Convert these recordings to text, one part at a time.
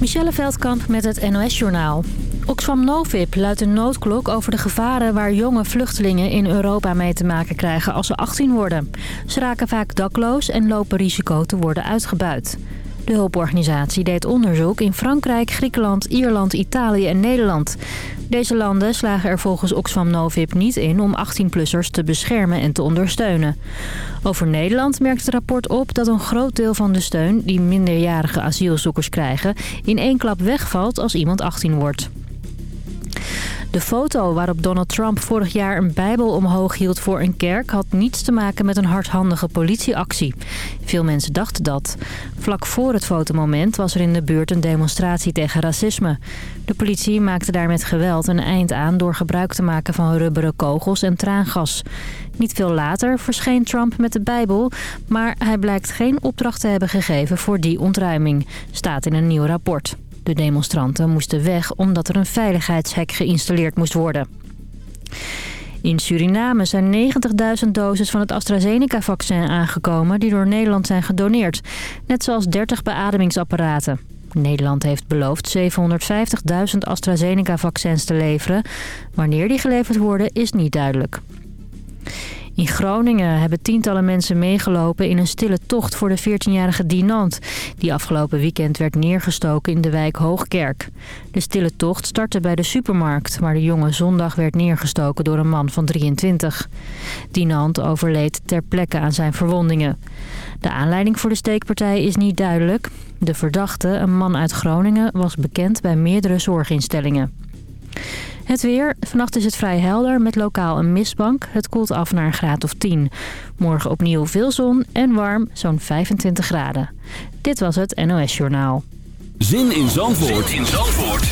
Michelle Veldkamp met het NOS-journaal. Oxfam Novib luidt een noodklok over de gevaren waar jonge vluchtelingen in Europa mee te maken krijgen als ze 18 worden. Ze raken vaak dakloos en lopen risico te worden uitgebuit. De hulporganisatie deed onderzoek in Frankrijk, Griekenland, Ierland, Italië en Nederland. Deze landen slagen er volgens Oxfam Novib niet in om 18-plussers te beschermen en te ondersteunen. Over Nederland merkt het rapport op dat een groot deel van de steun die minderjarige asielzoekers krijgen... in één klap wegvalt als iemand 18 wordt. De foto waarop Donald Trump vorig jaar een bijbel omhoog hield voor een kerk... had niets te maken met een hardhandige politieactie. Veel mensen dachten dat. Vlak voor het fotomoment was er in de buurt een demonstratie tegen racisme. De politie maakte daar met geweld een eind aan... door gebruik te maken van rubberen kogels en traangas. Niet veel later verscheen Trump met de bijbel... maar hij blijkt geen opdracht te hebben gegeven voor die ontruiming. Staat in een nieuw rapport. De demonstranten moesten weg omdat er een veiligheidshek geïnstalleerd moest worden. In Suriname zijn 90.000 doses van het AstraZeneca-vaccin aangekomen... die door Nederland zijn gedoneerd. Net zoals 30 beademingsapparaten. Nederland heeft beloofd 750.000 AstraZeneca-vaccins te leveren. Wanneer die geleverd worden is niet duidelijk. In Groningen hebben tientallen mensen meegelopen in een stille tocht voor de 14-jarige Dinant... die afgelopen weekend werd neergestoken in de wijk Hoogkerk. De stille tocht startte bij de supermarkt... waar de jongen zondag werd neergestoken door een man van 23. Dinant overleed ter plekke aan zijn verwondingen. De aanleiding voor de steekpartij is niet duidelijk. De verdachte, een man uit Groningen, was bekend bij meerdere zorginstellingen. Het weer. Vannacht is het vrij helder met lokaal een mistbank. Het koelt af naar een graad of 10. Morgen opnieuw veel zon en warm, zo'n 25 graden. Dit was het NOS Journaal. Zin in Zandvoort, zin in Zandvoort.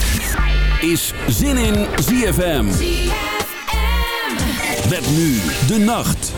is Zin in ZFM. ZFM. Met nu de nacht.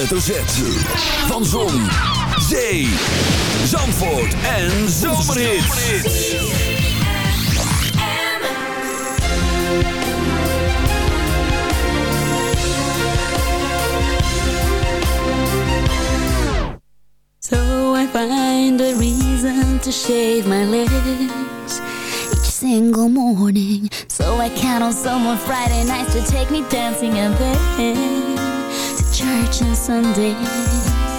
hoofdletter Z. Van Zon, Zee, Zandvoort en So I find a reason to shave my legs. single morning So I count on someone Friday nights to take me dancing and then Church on Sunday.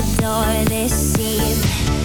the door this eve.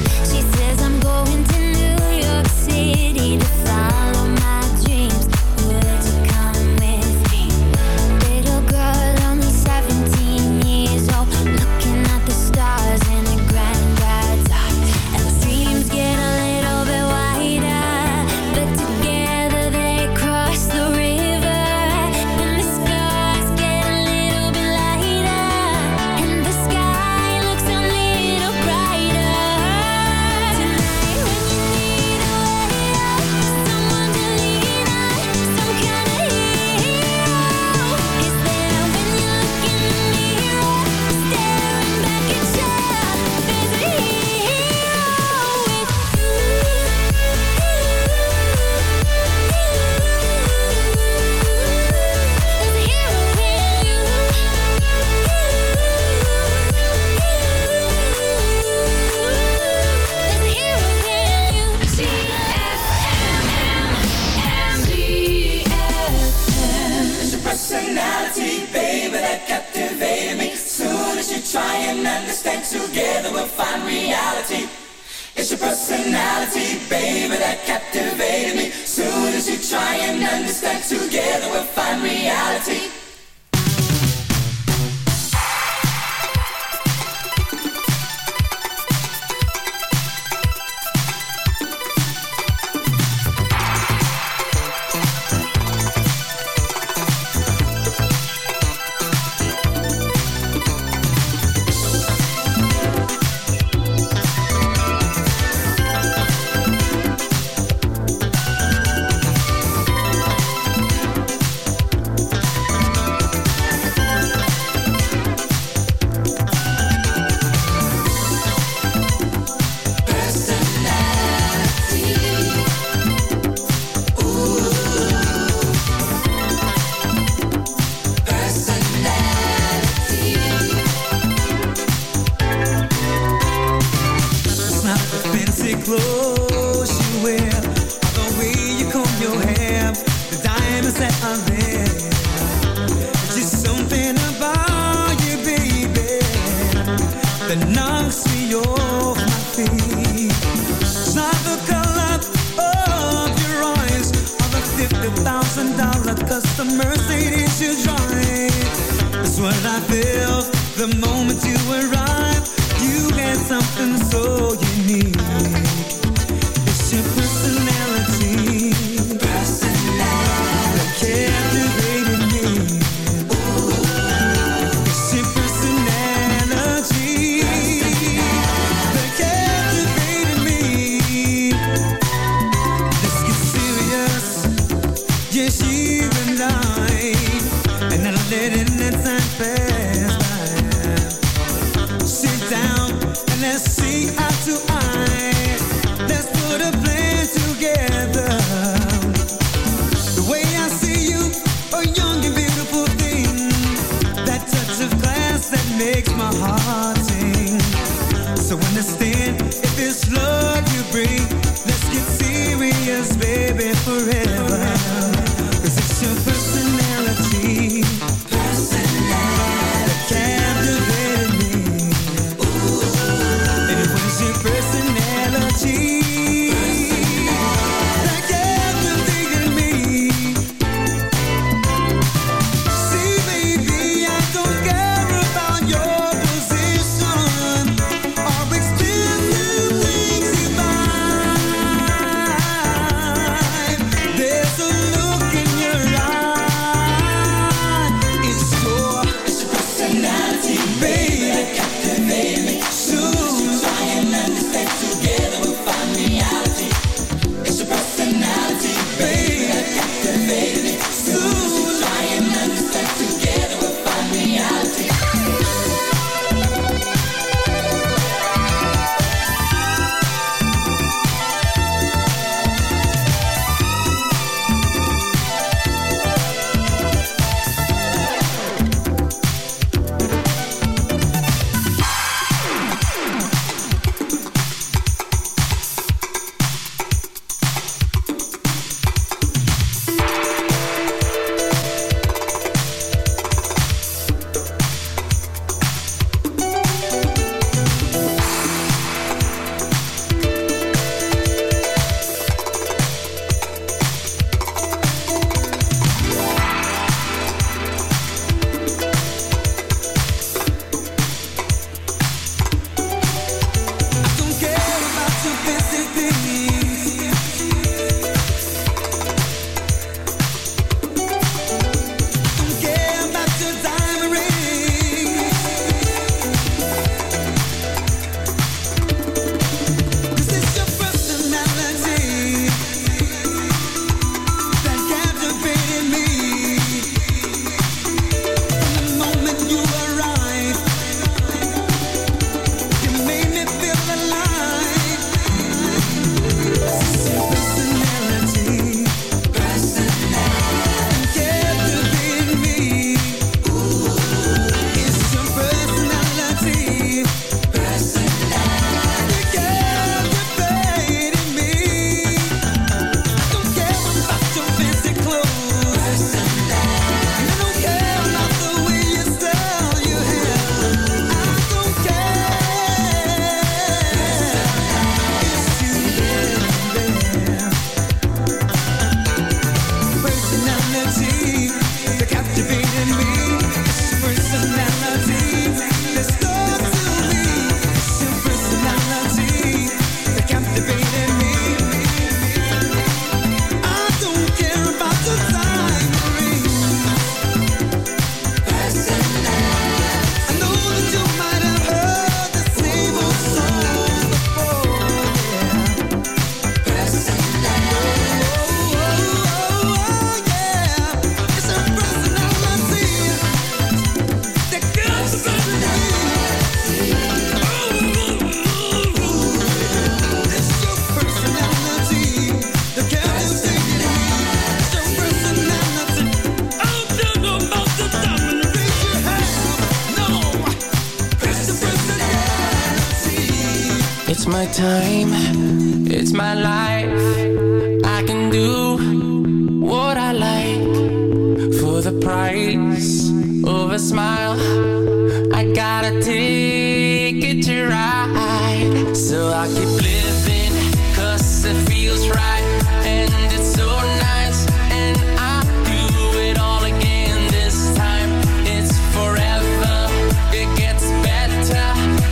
I gotta take it to ride, so I keep living, cause it feels right. And it's so nice, and I do it all again this time. It's forever, it gets better,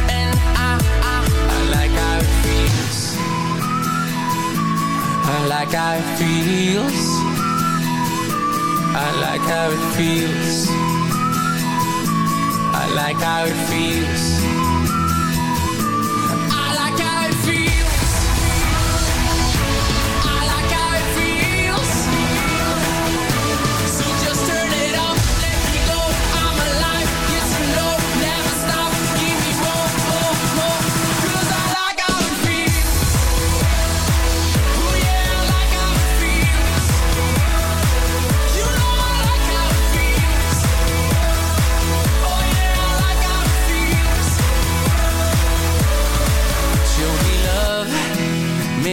and I, I, I like how it feels. I like how it feels. I like how it feels. Like how it feels.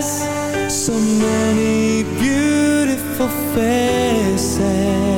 so many beautiful faces.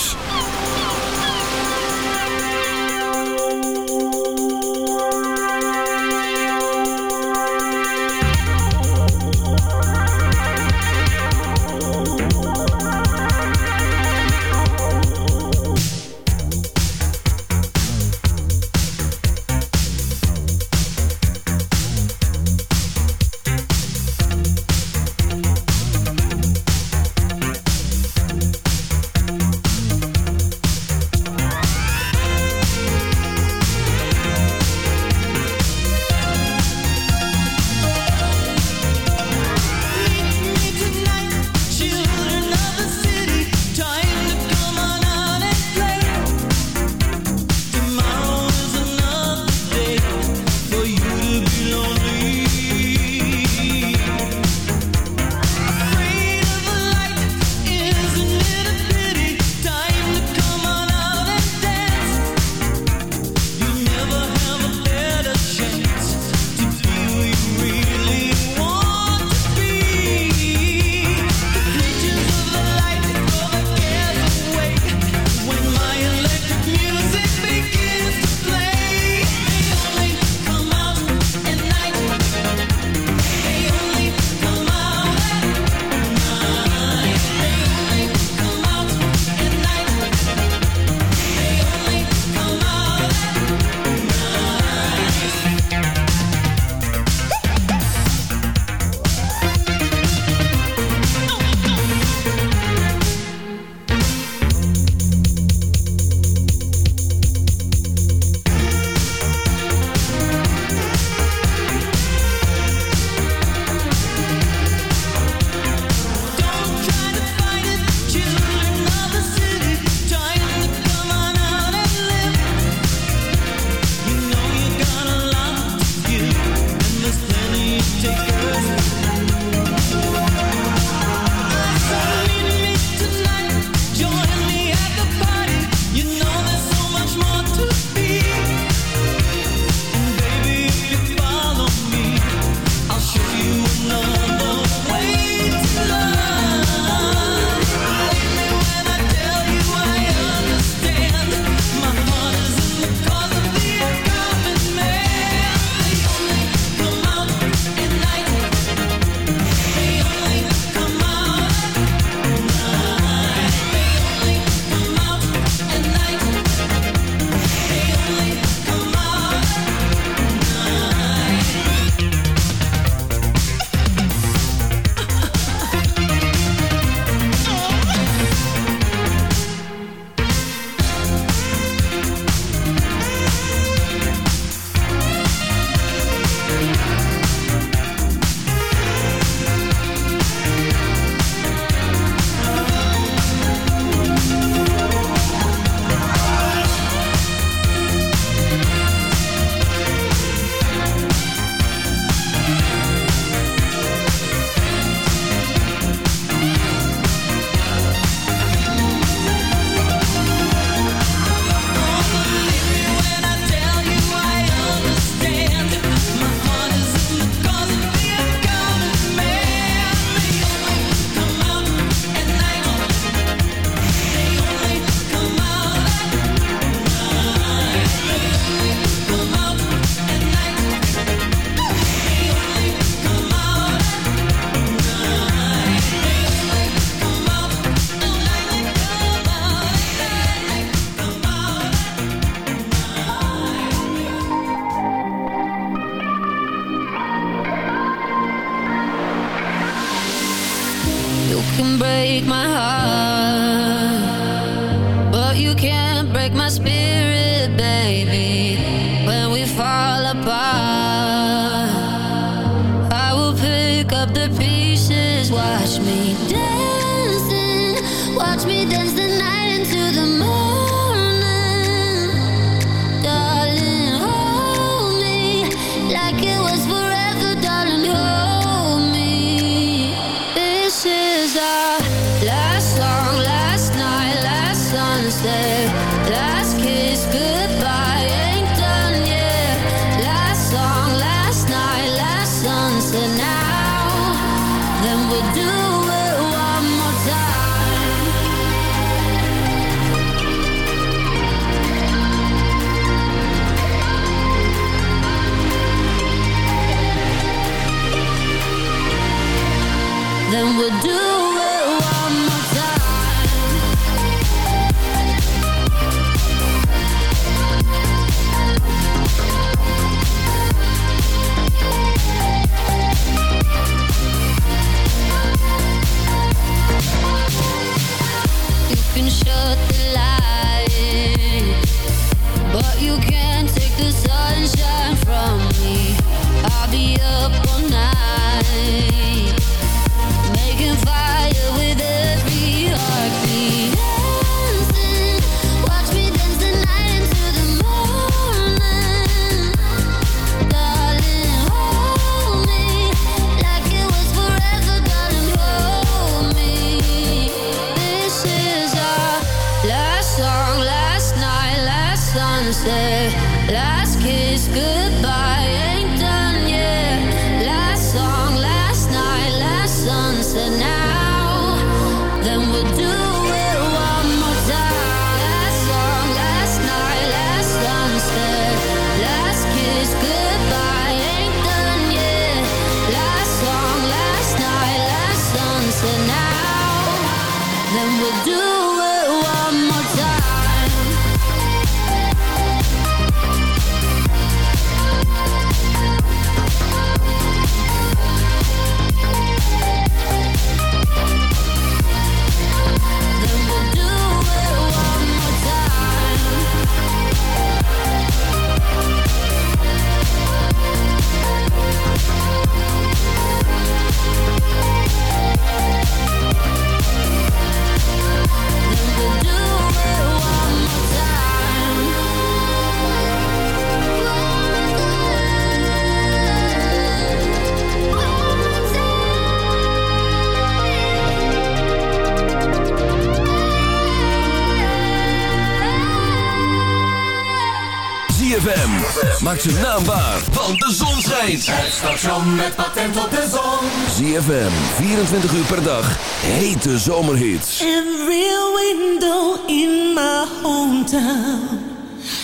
Maak ze naambaar, want de zon schijnt. Het station met patent op de zon. ZFM, 24 uur per dag, hete zomerhits. Every window in my hometown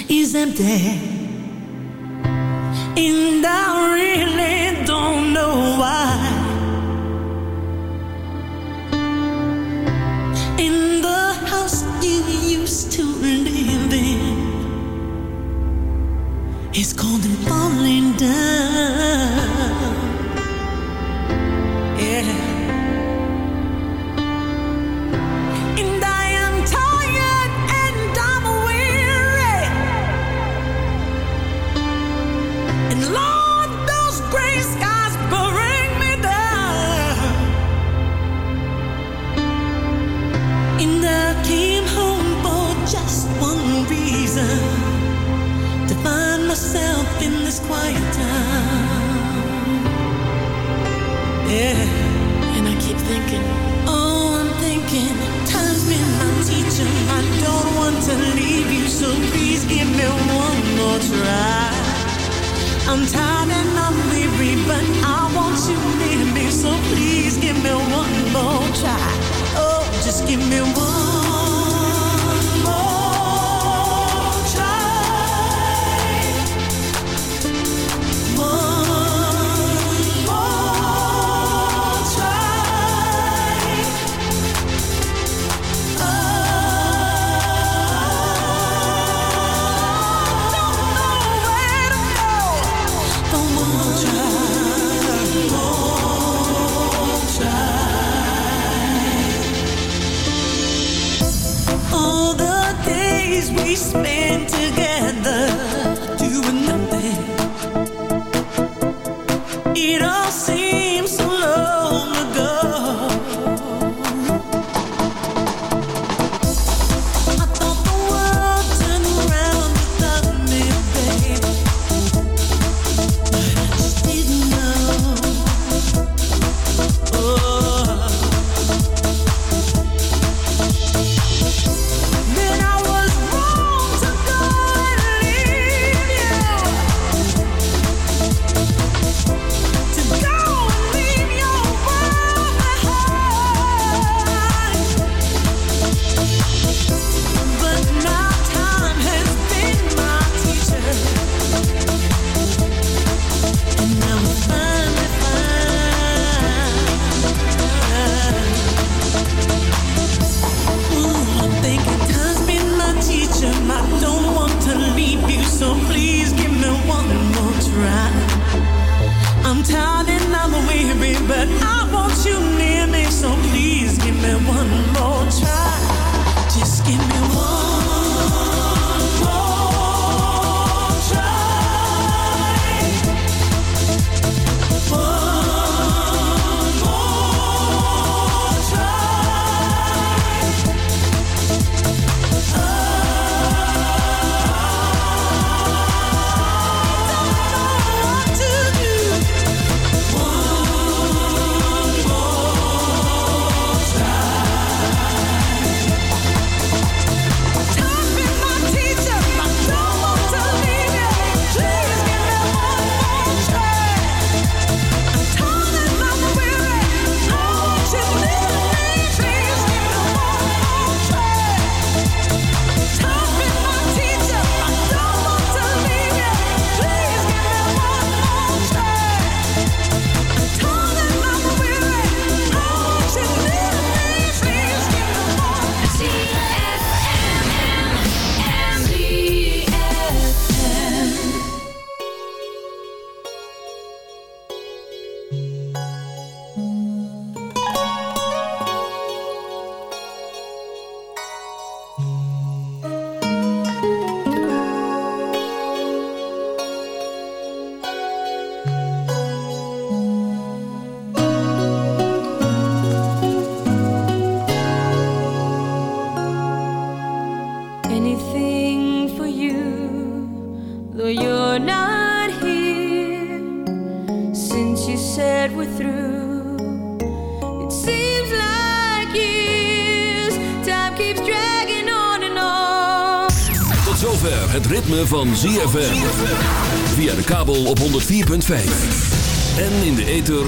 is empty. And I really don't know why. give me one